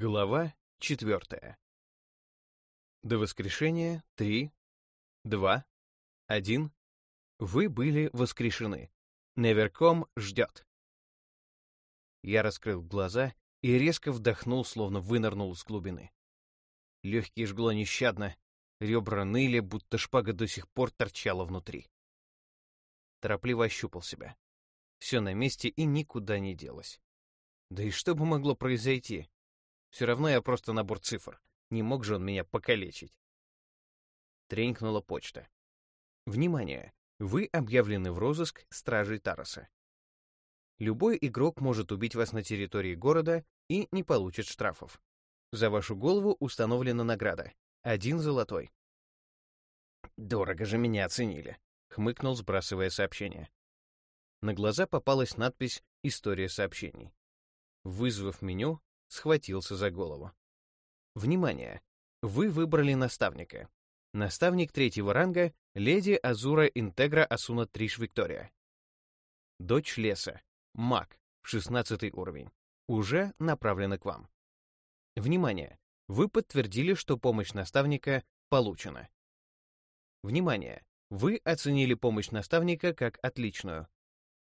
Глава четвертая. До воскрешения три, два, один. Вы были воскрешены. Неверком ждет. Я раскрыл глаза и резко вдохнул, словно вынырнул с глубины. Легкие жгло нещадно, ребра ныли, будто шпага до сих пор торчала внутри. Торопливо ощупал себя. Все на месте и никуда не делось. Да и что бы могло произойти? Все равно я просто набор цифр. Не мог же он меня покалечить. Тренькнула почта. Внимание! Вы объявлены в розыск стражей Тароса. Любой игрок может убить вас на территории города и не получит штрафов. За вашу голову установлена награда. Один золотой. «Дорого же меня оценили», — хмыкнул, сбрасывая сообщение. На глаза попалась надпись «История сообщений». Вызвав меню, схватился за голову. Внимание! Вы выбрали наставника. Наставник третьего ранга — леди Азура Интегра Асуна Триш Виктория. Дочь леса. Маг. 16 уровень. Уже направлена к вам. Внимание! Вы подтвердили, что помощь наставника получена. Внимание! Вы оценили помощь наставника как отличную.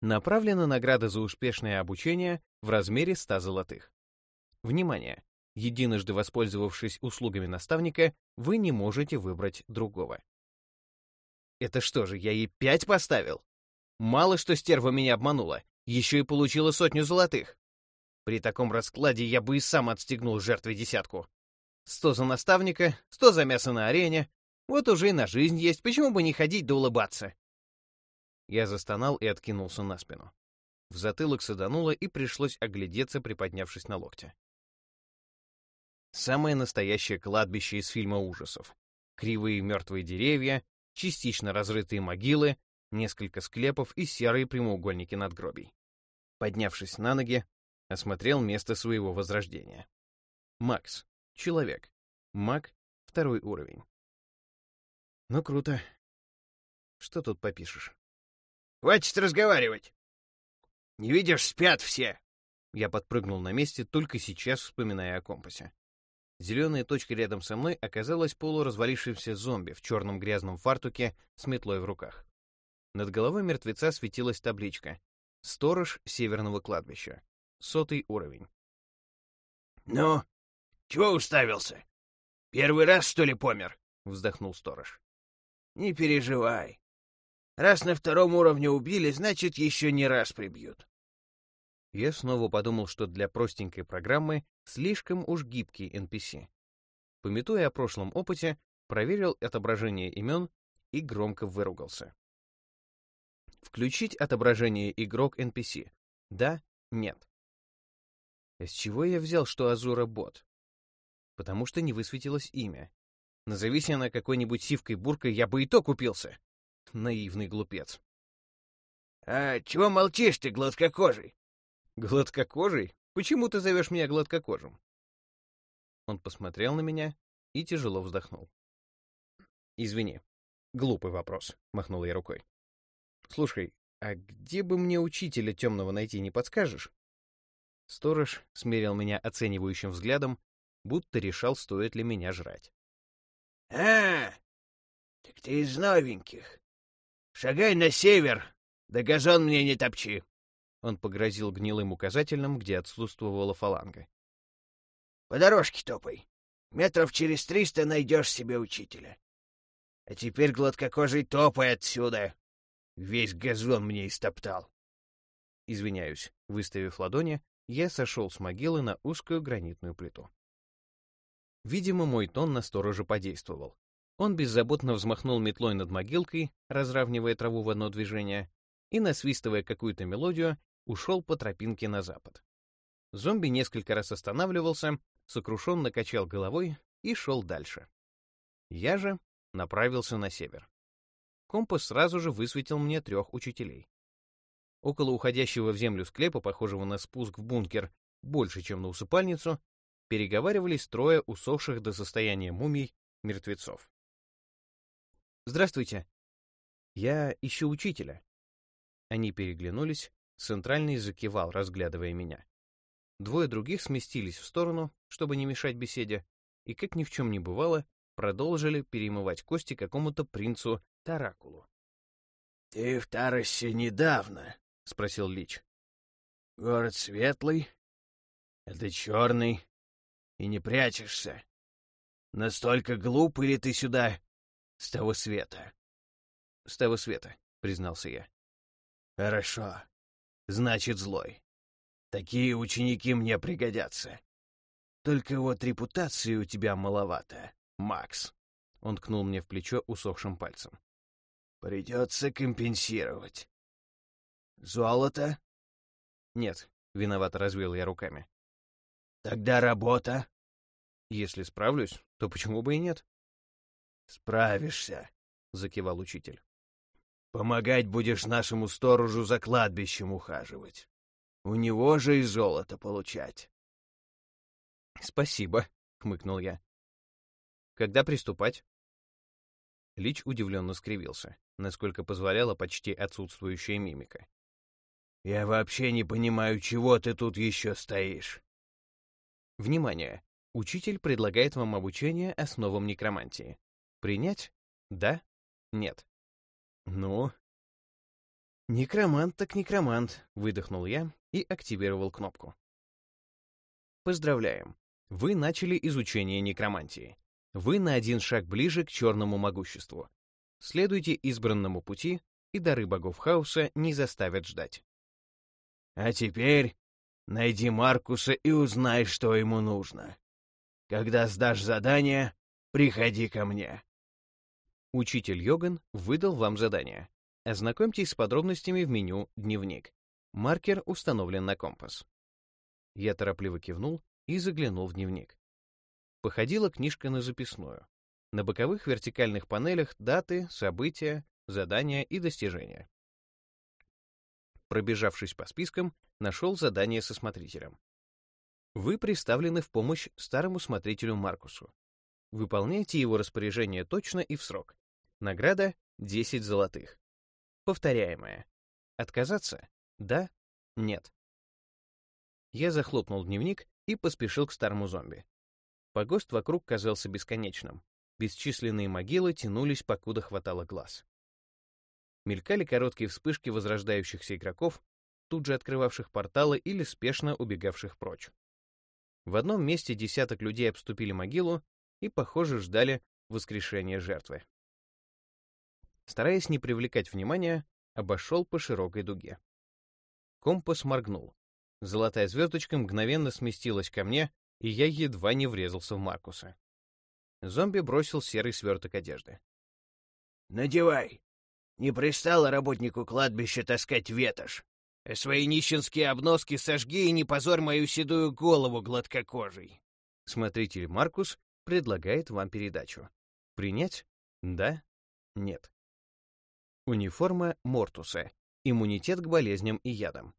Направлена награда за успешное обучение в размере 100 золотых. Внимание! Единожды воспользовавшись услугами наставника, вы не можете выбрать другого. Это что же, я ей пять поставил? Мало что стерва меня обманула, еще и получила сотню золотых. При таком раскладе я бы и сам отстегнул жертве десятку. Сто за наставника, сто за мясо на арене. Вот уже и на жизнь есть, почему бы не ходить да улыбаться? Я застонал и откинулся на спину. В затылок садануло, и пришлось оглядеться, приподнявшись на локте. Самое настоящее кладбище из фильма ужасов. Кривые мертвые деревья, частично разрытые могилы, несколько склепов и серые прямоугольники надгробий. Поднявшись на ноги, осмотрел место своего возрождения. Макс. Человек. Маг. Второй уровень. Ну, круто. Что тут попишешь? «Хватит разговаривать! Не видишь, спят все!» Я подпрыгнул на месте, только сейчас вспоминая о компасе. Зеленая точка рядом со мной оказалась полуразвалившимся зомби в черном грязном фартуке с метлой в руках. Над головой мертвеца светилась табличка «Сторож северного кладбища. Сотый уровень». «Ну, чего уставился? Первый раз, что ли, помер?» — вздохнул сторож. «Не переживай. Раз на втором уровне убили, значит, еще не раз прибьют. Я снова подумал, что для простенькой программы слишком уж гибкий NPC. Пометуя о прошлом опыте, проверил отображение имен и громко выругался. Включить отображение игрок NPC. Да, нет. С чего я взял, что Азура бот? Потому что не высветилось имя. Назовись она какой-нибудь сивкой-буркой, я бы и то купился. Наивный глупец. — А чего молчишь ты, гладкокожий? «Гладкокожий? Почему ты зовешь меня гладкокожим?» Он посмотрел на меня и тяжело вздохнул. «Извини, глупый вопрос», — махнул я рукой. «Слушай, а где бы мне учителя темного найти, не подскажешь?» Сторож смерил меня оценивающим взглядом, будто решал, стоит ли меня жрать. «А, так ты из новеньких. Шагай на север, да газон мне не топчи!» Он погрозил гнилым указательным, где отсутствовала фаланга. «По дорожке топай. Метров через триста найдешь себе учителя. А теперь гладкокожий топай отсюда. Весь газон мне истоптал». Извиняюсь, выставив ладони, я сошел с могилы на узкую гранитную плиту. Видимо, мой тон на сторожа подействовал. Он беззаботно взмахнул метлой над могилкой, разравнивая траву в одно движение, и, насвистывая какую-то мелодию, ушел по тропинке на запад. Зомби несколько раз останавливался, сокрушенно качал головой и шел дальше. Я же направился на север. Компас сразу же высветил мне трех учителей. Около уходящего в землю склепа, похожего на спуск в бункер, больше, чем на усыпальницу, переговаривались трое усохших до состояния мумий мертвецов. «Здравствуйте. Я ищу учителя». Они переглянулись, Центральный закивал, разглядывая меня. Двое других сместились в сторону, чтобы не мешать беседе, и, как ни в чем не бывало, продолжили перемывать кости какому-то принцу Таракулу. — Ты в Таросе недавно? — спросил Лич. — Город светлый, это черный, и не прячешься. Настолько глуп или ты сюда с того света? — С того света, — признался я. — Хорошо. Значит, злой. Такие ученики мне пригодятся. Только вот репутации у тебя маловато, Макс. Он ткнул мне в плечо усохшим пальцем. Придется компенсировать. Золото? Нет, виновато развел я руками. Тогда работа? Если справлюсь, то почему бы и нет? Справишься, закивал учитель. Помогать будешь нашему сторожу за кладбищем ухаживать. У него же и золото получать. «Спасибо», — хмыкнул я. «Когда приступать?» Лич удивленно скривился, насколько позволяла почти отсутствующая мимика. «Я вообще не понимаю, чего ты тут еще стоишь?» «Внимание! Учитель предлагает вам обучение основам некромантии. Принять? Да? Нет?» «Ну?» «Некромант так некромант», — выдохнул я и активировал кнопку. Поздравляем! Вы начали изучение некромантии. Вы на один шаг ближе к черному могуществу. Следуйте избранному пути, и дары богов хаоса не заставят ждать. А теперь найди Маркуса и узнай, что ему нужно. Когда сдашь задание, приходи ко мне. Учитель Йоган выдал вам задание. Ознакомьтесь с подробностями в меню «Дневник». Маркер установлен на компас. Я торопливо кивнул и заглянул в дневник. Походила книжка на записную. На боковых вертикальных панелях даты, события, задания и достижения. Пробежавшись по спискам, нашел задание со смотрителем. Вы представлены в помощь старому смотрителю Маркусу. Выполняйте его распоряжение точно и в срок. Награда — 10 золотых. Повторяемое. Отказаться? Да? Нет. Я захлопнул дневник и поспешил к старому зомби. Погост вокруг казался бесконечным. Бесчисленные могилы тянулись, покуда хватало глаз. Мелькали короткие вспышки возрождающихся игроков, тут же открывавших порталы или спешно убегавших прочь. В одном месте десяток людей обступили могилу и, похоже, ждали воскрешения жертвы. Стараясь не привлекать внимания, обошел по широкой дуге. Компас моргнул. Золотая звездочка мгновенно сместилась ко мне, и я едва не врезался в Маркуса. Зомби бросил серый сверток одежды. «Надевай! Не пристало работнику кладбища таскать ветошь. Свои нищенские обноски сожги и не позорь мою седую голову гладкокожей!» Смотритель Маркус предлагает вам передачу. Принять? Да? Нет. Униформа Мортуса. Иммунитет к болезням и ядам.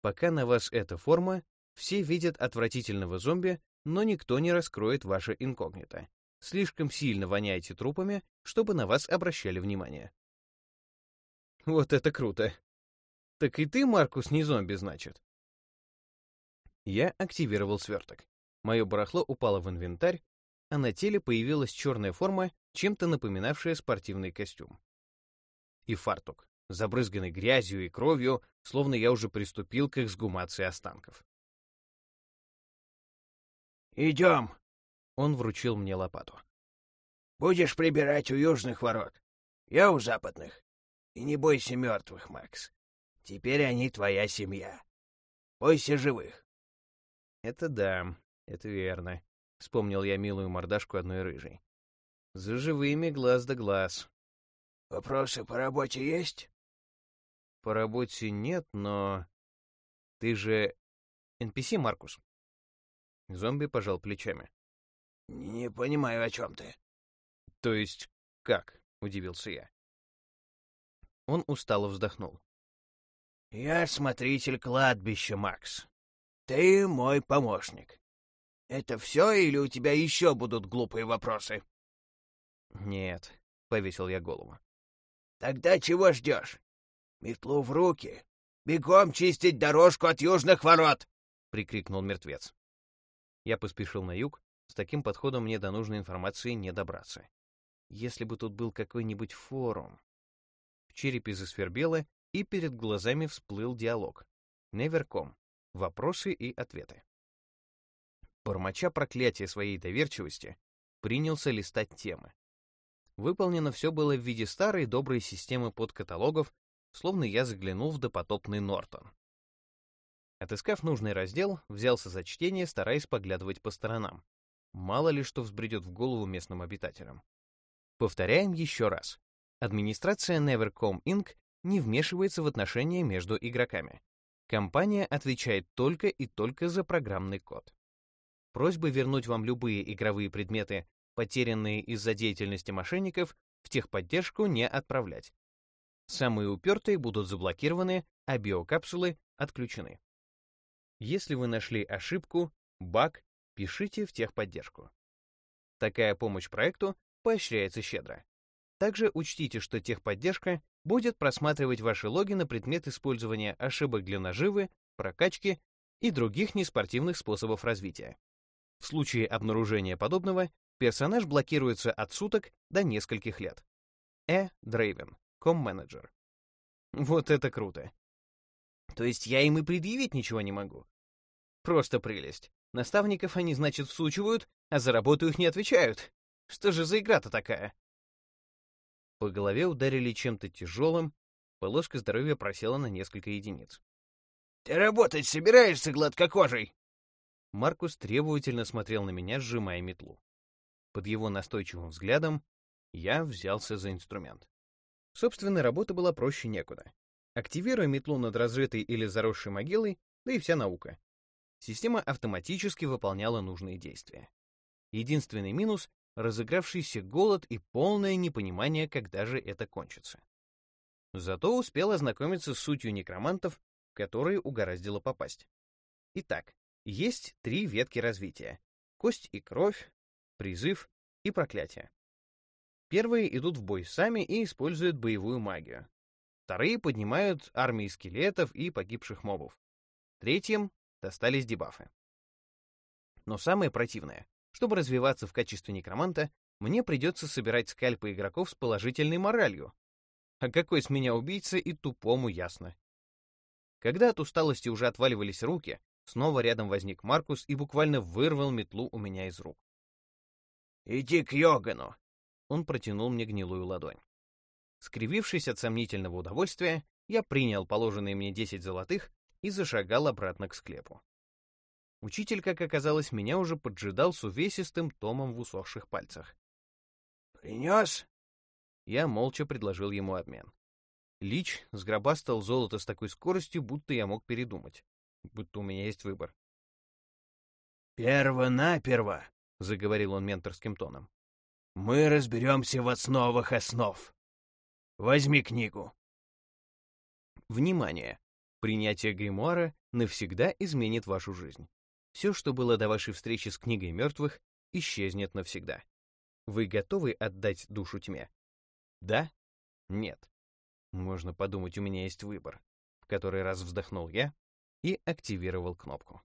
Пока на вас эта форма, все видят отвратительного зомби, но никто не раскроет ваше инкогнито. Слишком сильно воняете трупами, чтобы на вас обращали внимание. Вот это круто. Так и ты, Маркус, не зомби, значит? Я активировал сверток. Мое барахло упало в инвентарь, а на теле появилась черная форма, чем-то напоминавшая спортивный костюм. И фартук забрызганный грязью и кровью, словно я уже приступил к эксгумации останков. «Идем!» — он вручил мне лопату. «Будешь прибирать у южных ворот, я у западных. И не бойся мертвых, Макс. Теперь они твоя семья. Бойся живых». «Это да, это верно», — вспомнил я милую мордашку одной рыжей. «За живыми глаз да глаз». «Вопросы по работе есть?» По работе нет, но... Ты же NPC, Маркус? Зомби пожал плечами. Не понимаю, о чем ты. То есть как? Удивился я. Он устало вздохнул. Я смотритель кладбища, Макс. Ты мой помощник. Это все или у тебя еще будут глупые вопросы? Нет, повесил я голову. Тогда чего ждешь? Метлу в руки. Бегом чистить дорожку от южных ворот. — прикрикнул мертвец. Я поспешил на юг, с таким подходом мне до нужной информации не добраться. Если бы тут был какой-нибудь форум. В черепе засвербело, и перед глазами всплыл диалог. Неверком. Вопросы и ответы. Бормоча проклятие своей доверчивости, принялся листать темы. Выполнено все было в виде старой доброй системы подкаталогов, словно я заглянул в допотопный Нортон. Отыскав нужный раздел, взялся за чтение, стараясь поглядывать по сторонам. Мало ли что взбредет в голову местным обитателям. Повторяем еще раз. Администрация Nevercom Inc. не вмешивается в отношения между игроками. Компания отвечает только и только за программный код. Просьбы вернуть вам любые игровые предметы, потерянные из-за деятельности мошенников, в техподдержку не отправлять. Самые упертые будут заблокированы, а биокапсулы отключены. Если вы нашли ошибку, баг, пишите в техподдержку. Такая помощь проекту поощряется щедро. Также учтите, что техподдержка будет просматривать ваши логи на предмет использования ошибок для наживы, прокачки и других неспортивных способов развития. В случае обнаружения подобного персонаж блокируется от суток до нескольких лет. Э. Дрейвен, ком-менеджер. Вот это круто. То есть я им и предъявить ничего не могу. Просто прелесть. Наставников они, значит, всучивают, а за работу их не отвечают. Что же за игра-то такая? По голове ударили чем-то тяжелым, полоска здоровья просела на несколько единиц. «Ты работать собираешься, гладкокожий?» Маркус требовательно смотрел на меня, сжимая метлу. Под его настойчивым взглядом я взялся за инструмент. Собственно, работа была проще некуда. Активируя метлу над разрытой или заросшей могилой, да и вся наука. Система автоматически выполняла нужные действия. Единственный минус — разыгравшийся голод и полное непонимание, когда же это кончится. Зато успел ознакомиться с сутью некромантов, в которые угораздило попасть. Итак, есть три ветки развития — кость и кровь, призыв и проклятие. Первые идут в бой сами и используют боевую магию. Вторые поднимают армии скелетов и погибших мобов. Третьим достались дебафы. Но самое противное, чтобы развиваться в качестве некроманта, мне придется собирать скальпы игроков с положительной моралью. А какой с меня убийца и тупому ясно. Когда от усталости уже отваливались руки, снова рядом возник Маркус и буквально вырвал метлу у меня из рук. «Иди к Йогану!» Он протянул мне гнилую ладонь. Скривившись от сомнительного удовольствия, я принял положенные мне 10 золотых и зашагал обратно к склепу. Учитель, как оказалось, меня уже поджидал с увесистым томом в усохших пальцах. «Принес?» Я молча предложил ему обмен. Лич сгробастал золото с такой скоростью, будто я мог передумать. Будто у меня есть выбор. «Перво-наперво», — заговорил он менторским тоном. «Мы разберемся в основах основ. Возьми книгу». Внимание! Принятие гримуара навсегда изменит вашу жизнь. Все, что было до вашей встречи с книгой мертвых, исчезнет навсегда. Вы готовы отдать душу тьме? Да? Нет. Можно подумать, у меня есть выбор. В который раз вздохнул я и активировал кнопку.